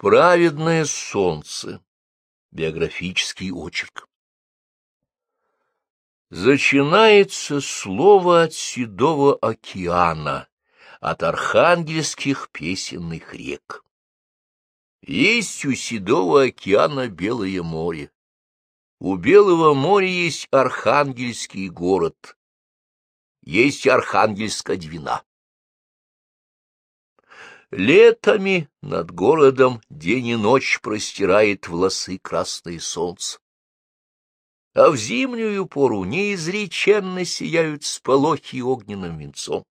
Праведное солнце. Биографический очерк. Зачинается слово от седого океана, от архангельских песенных рек. Есть у седого океана Белое море. У Белого моря есть Архангельский город. Есть Архангельская двина. Летами над городом день и ночь простирает волосы красное солнце. А в зимнюю пору неизреченно сияют сполохи огненным венцом.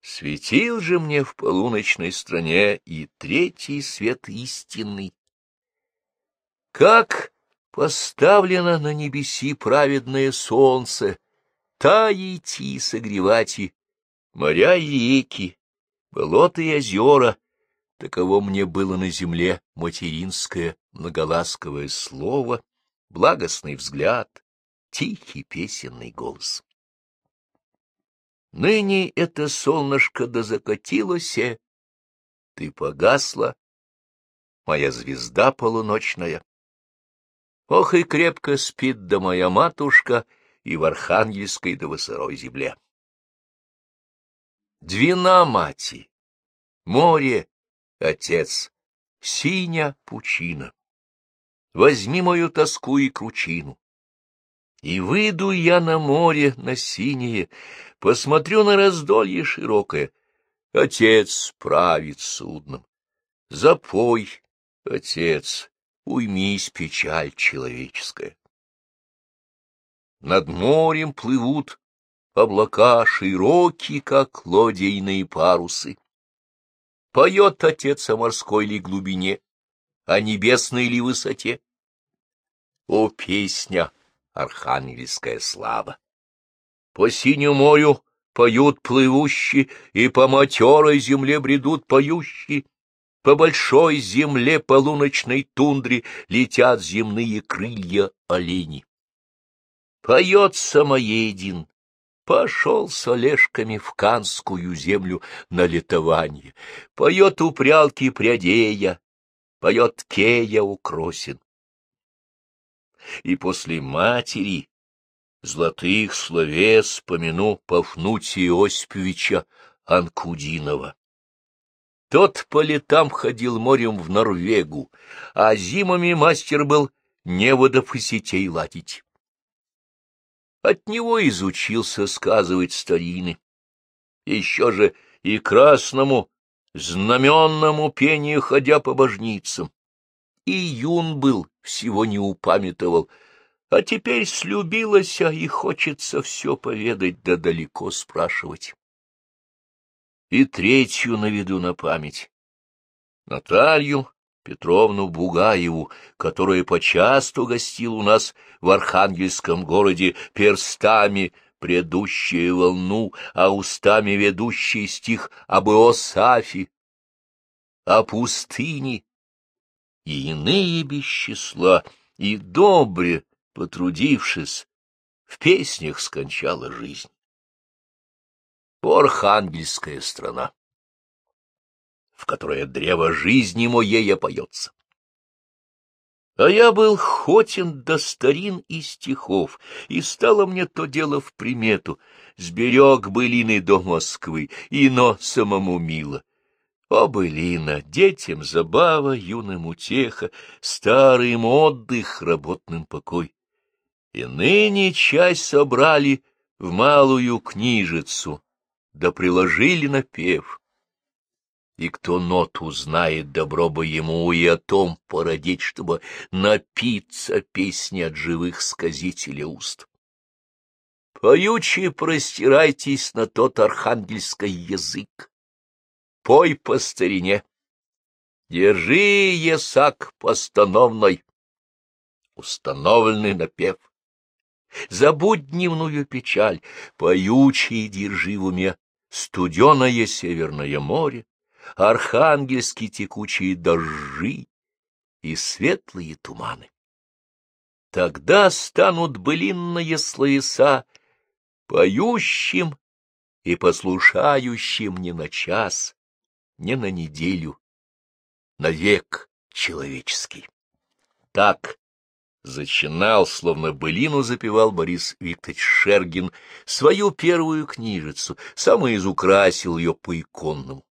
Светил же мне в полуночной стране и третий свет истинный. Как поставлено на небеси праведное солнце, таять и согревать и моря и реки, болота и озера, таково мне было на земле материнское многоласковое слово, благостный взгляд, тихий песенный голос. Ныне это солнышко да закатилось, ты погасла, моя звезда полуночная. Ох, и крепко спит да моя матушка и в архангельской да в сырой земле. Двина мати, море, отец, синя пучина. Возьми мою тоску и кручину. И выйду я на море, на синее, посмотрю на раздолье широкое. Отец правит судном. Запой, отец, уймись, печаль человеческая. Над морем плывут облака широкие, как лодейные парусы. Поет отец о морской ли глубине, о небесной ли высоте. О, песня, архангельская слава! По синему морю поют плывущие, и по матерой земле бредут поющие. По большой земле полуночной тундре летят земные крылья оленей. Поет самоедин, Пошел с Олежками в Канскую землю на летование. Поет у прялки прядея, поет Кея укросин. И после матери золотых словес помяну Пафнутия Осиповича Анкудинова. Тот по летам ходил морем в Норвегу, а зимами мастер был неводов и сетей ладить. От него изучился сказывать старины. Еще же и красному, знаменному пению ходя по божницам. И юн был, всего не упамятовал, а теперь слюбилася и хочется все поведать да далеко спрашивать. И третью наведу на память. Наталью Петровну Бугаеву, которая почасту гостил у нас в архангельском городе перстами, предущая волну, а устами ведущий стих об Иосафе, о пустыне, и иные без и добре, потрудившись, в песнях скончала жизнь. Архангельская страна в которое древо жизни моей опоется. А я был хотен до старин и стихов, и стало мне то дело в примету, сберег былины до Москвы, и но самому мило. О, былина, детям забава, юным утеха, старым отдых, работным покой. И ныне часть собрали в малую книжицу, да приложили напев и кто ноту знает, добро бы ему и о том породить, чтобы напиться песни от живых сказителей уст. Поючи простирайтесь на тот архангельский язык, пой по старине, держи ясак постановной, установленный напев. Забудь дневную печаль, поючий держи в уме. Студеное северное море, архангельские текучие дожди и светлые туманы. Тогда станут былинные словеса поющим и послушающим не на час, не на неделю, навек человеческий. Так зачинал, словно былину запевал Борис Викторович Шергин свою первую книжицу, сам изукрасил ее по-иконному. А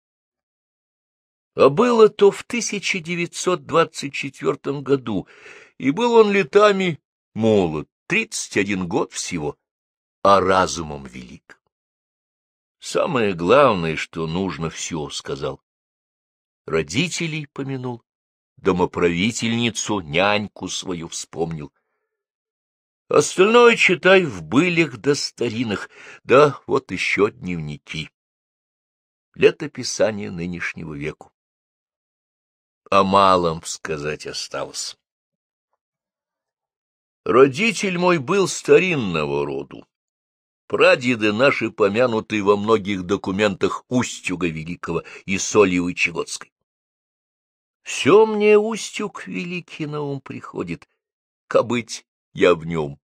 было то в 1924 году, и был он летами молод, 31 год всего, а разумом велик. Самое главное, что нужно, все сказал. Родителей помянул, домоправительницу, няньку свою вспомнил. Остальное читай в былях да старинах, да вот еще дневники. Летописание нынешнего веку. О малом сказать осталось. Родитель мой был старинного роду. Прадеды наши помянуты во многих документах Устюга Великого и Сольевой Чегодской. Все мне Устюг Великий на ум приходит, кабыть я в нем.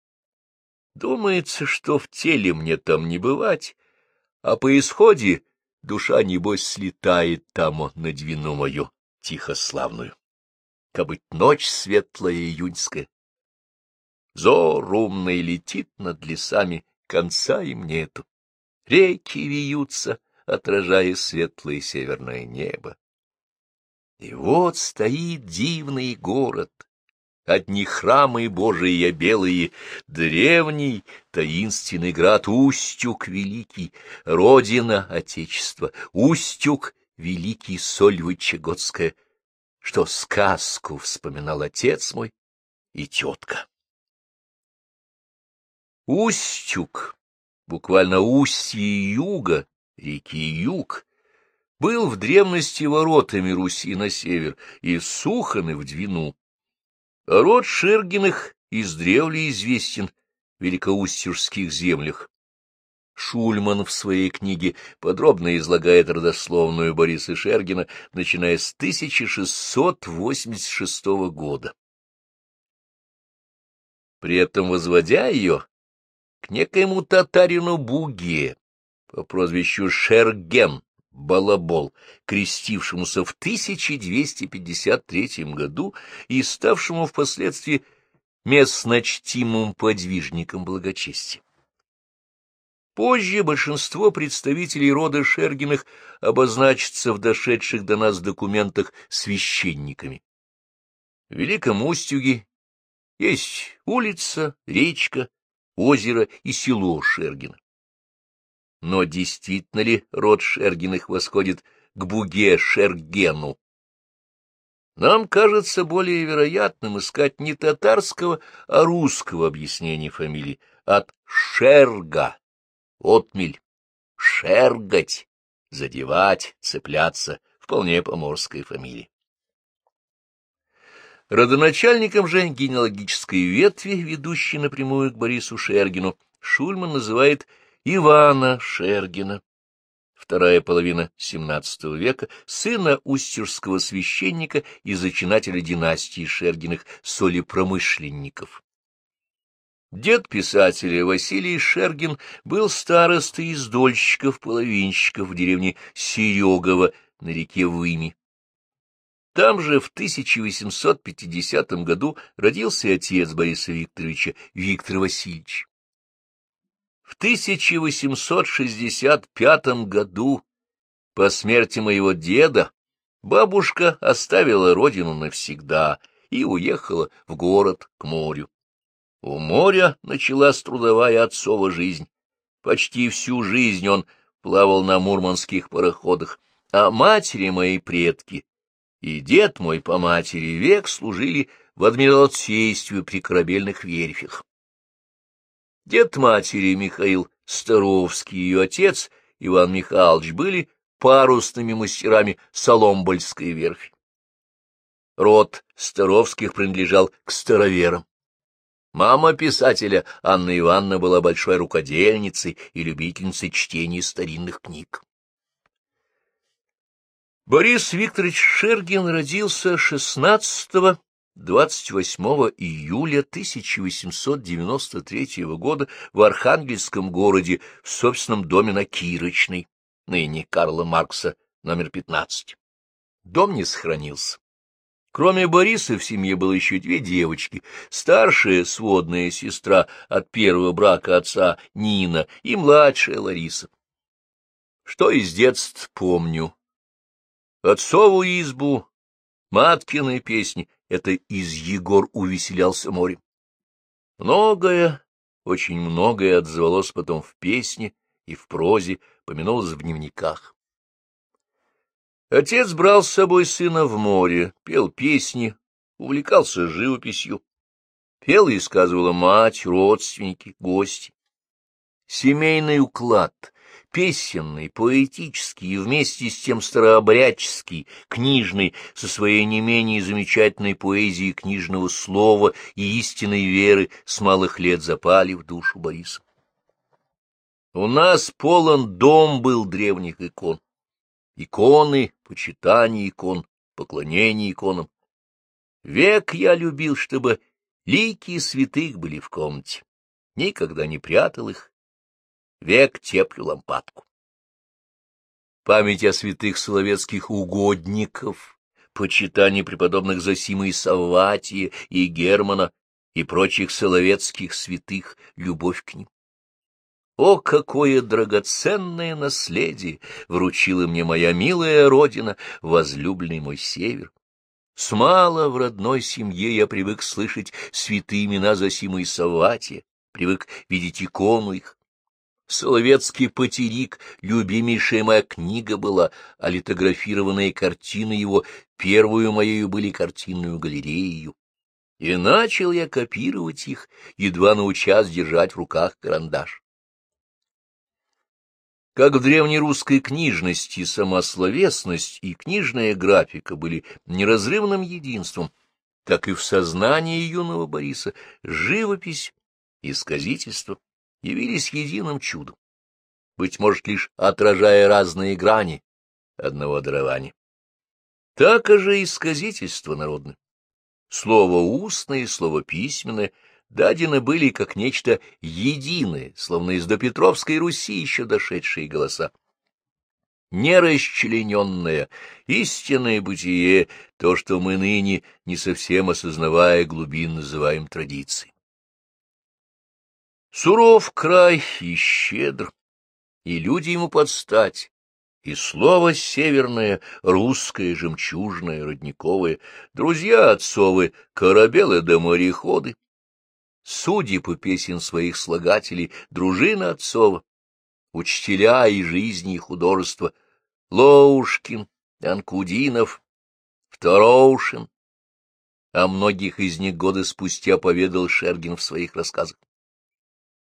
Думается, что в теле мне там не бывать, а по исходе душа, небось, слетает там на двину мою тихославную. Кабыть ночь светлая июньская. Зор умный летит над лесами, конца им нету. Реки вьются, отражая светлое северное небо. И вот стоит дивный город, одни храмы Божии белые, древний таинственный град Устюг Великий, родина Отечества, Устюг Великий соль Вычегодская, что сказку вспоминал отец мой и тетка. Устюг, буквально устье юга, реки Юг, был в древности воротами Руси на север и Суханы в Двину. А род Шергиных издревле известен в великоустюжских землях. Шульман в своей книге подробно излагает родословную Бориса Шергина, начиная с 1686 года. При этом возводя ее к некоему татарину Буге по прозвищу Шерген, Балабол, крестившемуся в 1253 году и ставшему впоследствии местночтимым подвижником благочестия. Позже большинство представителей рода Шергиных обозначится в дошедших до нас документах священниками. В Великом Устюге есть улица, речка, озеро и село Шергина. Но действительно ли род Шергиных восходит к Буге Шергену? Нам кажется более вероятным искать не татарского, а русского объяснения фамилии от Шерга, отмель, шергать, задевать, цепляться, вполне поморская фамилия. Родоначальником же генеалогической ветви, ведущей напрямую к Борису Шергину, Шульман называет Ивана Шергина, вторая половина XVII века, сына устюжского священника и зачинателя династии Шергиных солепромышленников. Дед писателя Василий Шергин был старостой из дольщиков-половинщиков в деревне Серегово на реке Выми. Там же в 1850 году родился отец Бориса Викторовича, Виктор Васильевич. В 1865 году, по смерти моего деда, бабушка оставила родину навсегда и уехала в город к морю. У моря началась трудовая отцова жизнь. Почти всю жизнь он плавал на мурманских пароходах, а матери мои предки и дед мой по матери век служили в адмиралтействе при корабельных верфях. Дед матери Михаил Старовский и ее отец Иван Михайлович были парусными мастерами Соломбольской верфи. Род Старовских принадлежал к староверам. Мама писателя Анна Ивановна была большой рукодельницей и любительницей чтения старинных книг. Борис Викторович Шергин родился 16 28 июля 1893 года в Архангельском городе в собственном доме на Кирочной, ныне Карла Маркса, номер 15. Дом не сохранился. Кроме Бориса в семье было еще две девочки, старшая сводная сестра от первого брака отца Нина и младшая Лариса. Что из детства помню? Отцову избу, маткины песни — это из Егор увеселялся морем. Многое, очень многое отзвалось потом в песне и в прозе, помянулось в дневниках. Отец брал с собой сына в море, пел песни, увлекался живописью. Пел и сказывала мать, родственники, гости. Семейный уклад, песенный, поэтический и вместе с тем старообрядческий, книжный, со своей не менее замечательной поэзией книжного слова и истинной веры с малых лет запали в душу Бориса. У нас полон дом был древних икон. Иконы, почитание икон, поклонение иконам. Век я любил, чтобы лики святых были в комнате. Никогда не прятал их. Век теплю лампадку. Память о святых соловецких угодников, почитание преподобных Зосима и Савватия и Германа и прочих соловецких святых, любовь к ним. О, какое драгоценное наследие вручила мне моя милая родина, возлюбленный мой север! Смало в родной семье я привык слышать святые имена Зосима и Саватия, привык видеть икону их. Соловецкий потерик, любимейшая моя книга была, а литографированные картины его первую моею были картинную галерею. И начал я копировать их, едва научась держать в руках карандаш. Как в древнерусской книжности сама словесность и книжная графика были неразрывным единством, так и в сознании юного Бориса живопись и сказительство явились единым чудом, быть может, лишь отражая разные грани одного дарования. Так же и сказительство народное. Слово устное слово письменное — дадены были как нечто единое, словно из допетровской Руси еще дошедшие голоса. Нерасчлененное, истинное бытие, то, что мы ныне, не совсем осознавая глубин, называем традицией. Суров край и щедр, и люди ему подстать, и слово северное, русское, жемчужное, родниковое, друзья отцовы, корабелы да мореходы, судьи по песен своих слагателей, дружина отцова, учителя и жизни и художества, Лоушкин, Анкудинов, Второушин. О многих из них годы спустя поведал Шергин в своих рассказах.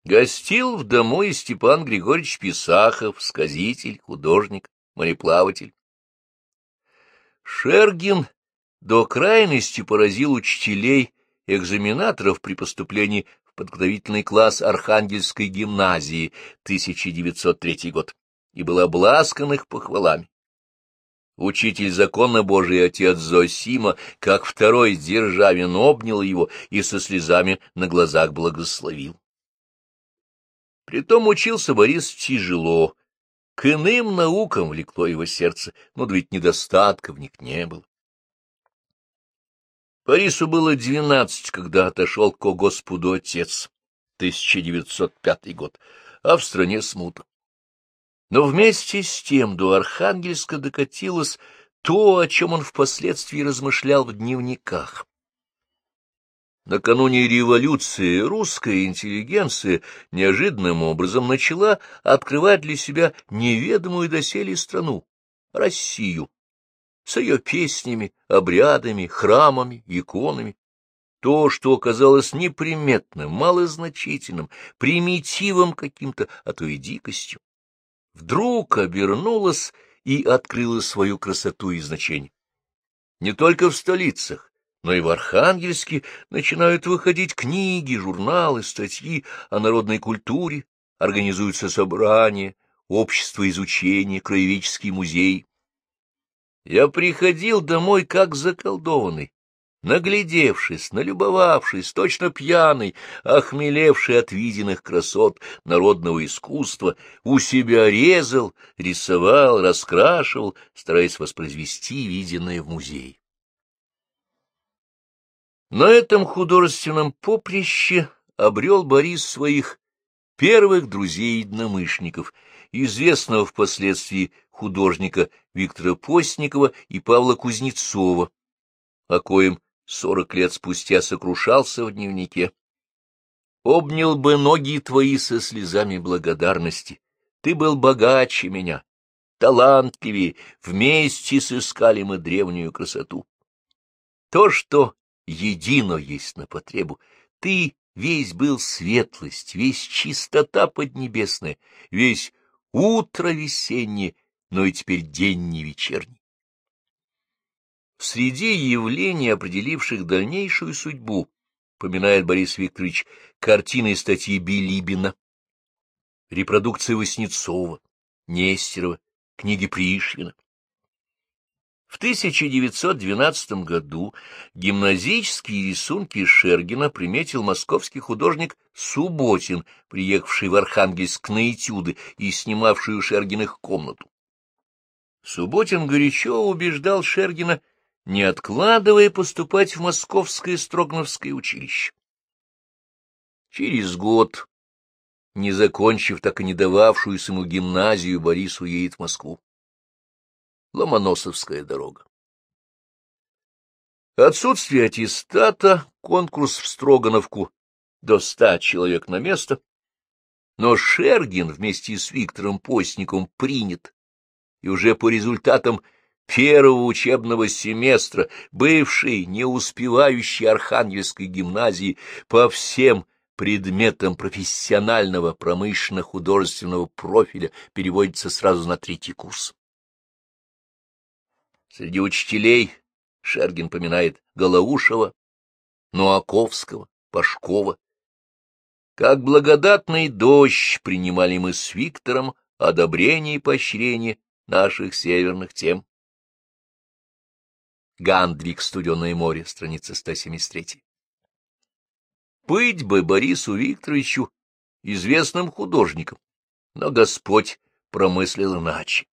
Гостил в дому и Степан Григорьевич Писахов, сказитель, художник, мореплаватель. Шергин до крайности поразил учителей экзаменаторов при поступлении в подготовительный класс Архангельской гимназии 1903 год и был обласкан их похвалами. Учитель закона Божий отец Зосима, как второй Державин, обнял его и со слезами на глазах благословил. Притом учился Борис тяжело, к иным наукам влекло его сердце, но ведь недостатка в них не было. Борису было двенадцать, когда отошел к Господу отец, 1905 год, а в стране смута. Но вместе с тем до Архангельска докатилось то, о чем он впоследствии размышлял в дневниках. Накануне революции русская интеллигенция неожиданным образом начала открывать для себя неведомую доселе страну — Россию, с ее песнями, обрядами, храмами, иконами. То, что оказалось неприметным, малозначительным, примитивом каким-то, а то и дикостью, вдруг обернулось и открыло свою красоту и значение. Не только в столицах, но и в Архангельске начинают выходить книги, журналы, статьи о народной культуре, организуются собрания, общества изучения, краеведческий музей. Я приходил домой как заколдованный, наглядевшись, налюбовавшись, точно пьяный, охмелевший от виденных красот народного искусства, у себя резал, рисовал, раскрашивал, стараясь воспроизвести виденное в музее. На этом художественном поприще обрел Борис своих первых друзей-единомышленников, известного впоследствии художника Виктора Постникова и Павла Кузнецова, о коем сорок лет спустя сокрушался в дневнике. «Обнял бы ноги твои со слезами благодарности. Ты был богаче меня, талантливее, вместе сыскали мы древнюю красоту. То, что едино есть на потребу, ты весь был светлость, весь чистота поднебесная, весь утро весеннее, но и теперь день не вечерний. Среди явлений, определивших дальнейшую судьбу, поминает Борис Викторович картины статьи Билибина, репродукции Васнецова, Нестерова, книги Пришвина. В 1912 году гимназические рисунки Шергина приметил московский художник Субботин, приехавший в Архангельск на этюды и снимавший у Шергиных комнату. Субботин горячо убеждал Шергина, не откладывая поступать в Московское Строгновское училище. Через год, не закончив так и не дававшуюся ему гимназию, Борис уедет в Москву. Ломоносовская дорога. Отсутствие аттестата, конкурс в Строгановку до ста человек на место, но Шергин вместе с Виктором Постником принят, и уже по результатам первого учебного семестра бывший, не успевающий Архангельской гимназии по всем предметам профессионального промышленно-художественного профиля переводится сразу на третий курс. Среди учителей Шергин поминает Голоушева, Нуаковского, Пашкова. Как благодатный дождь принимали мы с Виктором одобрение и поощрение наших северных тем. Гандвик «Студеное море», страница 173. Быть бы Борису Викторовичу известным художником, но Господь промыслил иначе.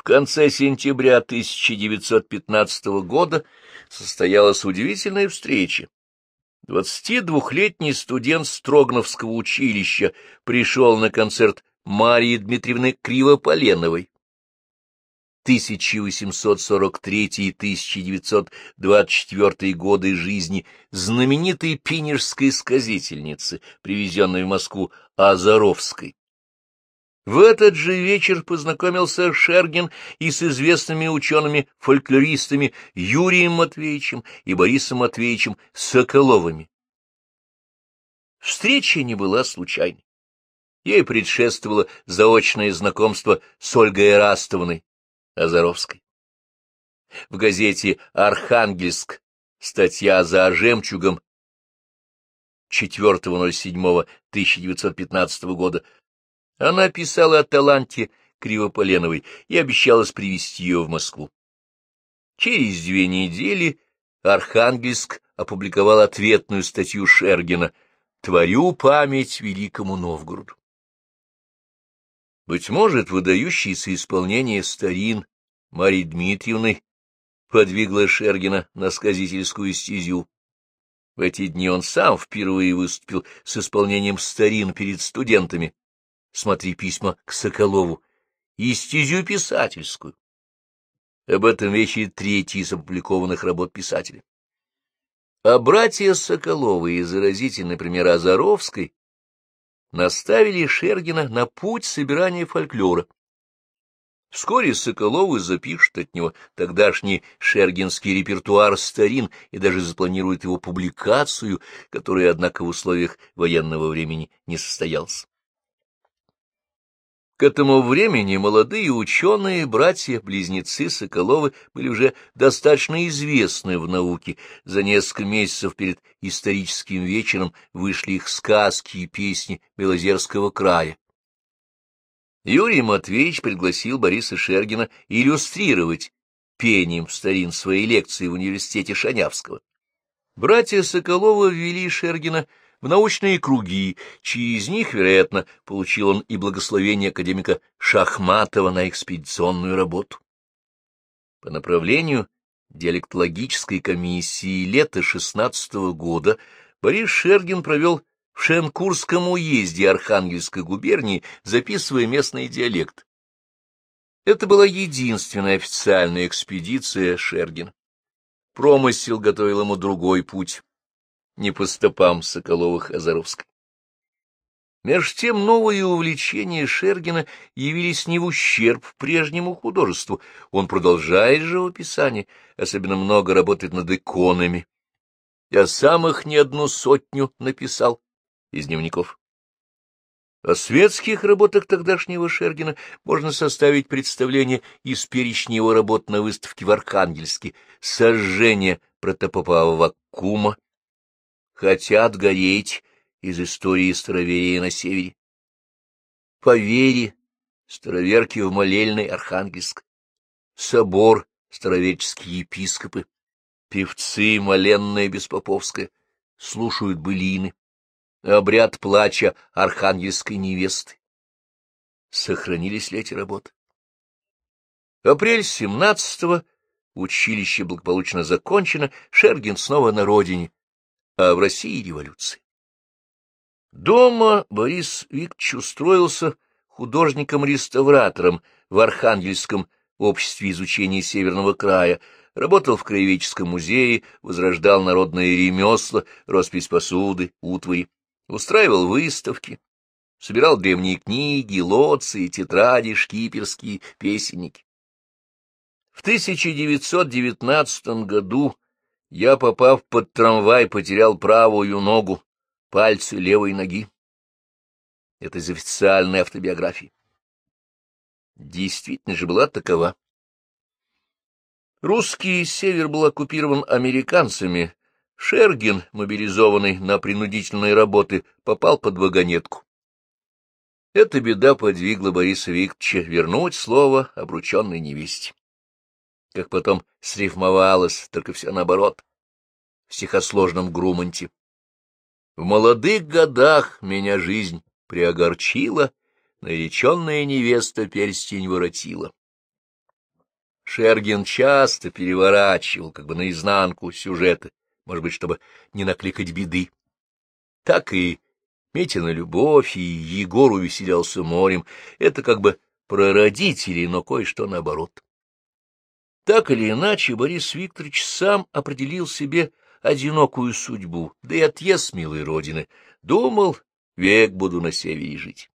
В конце сентября 1915 года состоялась удивительная встреча. 22-летний студент Строгновского училища пришел на концерт Марии Дмитриевны Кривополеновой. 1843-1924 годы жизни знаменитой пинежской сказительницы, привезенной в Москву Азаровской. В этот же вечер познакомился Шергин и с известными учеными-фольклористами Юрием Матвеевичем и Борисом Матвеевичем Соколовыми. Встреча не была случайной. Ей предшествовало заочное знакомство с Ольгой Эрастовной Азаровской. В газете «Архангельск» статья за жемчугом 4.07.1915 года она писала о таланте Кривополеновой и обещалась привести ее в Москву. Через две недели Архангельск опубликовал ответную статью Шергина «Творю память великому Новгороду». Быть может, выдающееся исполнение старин Марии Дмитриевны подвигло Шергина на сказительскую стезю. В эти дни он сам впервые выступил с исполнением старин перед студентами, смотри письма к Соколову, и стезю писательскую. Об этом вечере третий из опубликованных работ писателя. А братья Соколовы и заразительный пример Азаровской наставили Шергина на путь собирания фольклора. Вскоре Соколовы запишут от него тогдашний шергинский репертуар старин и даже запланируют его публикацию, которая, однако, в условиях военного времени не состоялась. К этому времени молодые ученые, братья-близнецы Соколовы были уже достаточно известны в науке. За несколько месяцев перед историческим вечером вышли их сказки и песни Белозерского края. Юрий Матвеевич пригласил Бориса Шергина иллюстрировать пением старин своей лекции в университете Шанявского. Братья Соколовы ввели Шергина в научные круги, через них, вероятно, получил он и благословение академика Шахматова на экспедиционную работу. По направлению диалектологической комиссии лета 16 -го года Борис Шергин провел в Шенкурском уезде Архангельской губернии, записывая местный диалект. Это была единственная официальная экспедиция Шергина. Промысел готовил ему другой путь, не по стопам Соколовых-Озаровской. Меж тем новые увлечения Шергина явились не в ущерб прежнему художеству. Он продолжает живописание, особенно много работает над иконами. Я сам их не одну сотню написал из дневников. О светских работах тогдашнего Шергина можно составить представление из перечня его работ на выставке в Архангельске «Сожжение протопопового кума», «Хотят гореть» из истории староверия на севере, «По вере» староверки в Молельной Архангельск, «Собор» староверческие епископы, певцы Моленная Беспоповская слушают былины обряд плача архангельской невесты. Сохранились ли эти работы? Апрель 17-го, училище благополучно закончено, Шергин снова на родине, а в России революция. Дома Борис Викторович устроился художником-реставратором в Архангельском обществе изучения Северного края, работал в краеведческом музее, возрождал народные ремесла, роспись посуды, утвари устраивал выставки, собирал древние книги, лоции, тетради, шкиперские, песенники. В 1919 году я, попав под трамвай, потерял правую ногу, пальцы левой ноги. Это из официальной автобиографии. Действительно же была такова. Русский север был оккупирован американцами, Шергин, мобилизованный на принудительные работы, попал под вагонетку. Эта беда подвигла Бориса Викторовича вернуть слово обрученной невесте. Как потом срифмовалось, только все наоборот, в стихосложном груманте. В молодых годах меня жизнь приогорчила, нареченная невеста перстень воротила. Шергин часто переворачивал, как бы наизнанку, сюжеты, может быть, чтобы не накликать беды. Так и Митина любовь, и Егор увеселялся морем. Это как бы про родителей, но кое-что наоборот. Так или иначе, Борис Викторович сам определил себе одинокую судьбу, да и отъезд милой родины. Думал, век буду на севере жить.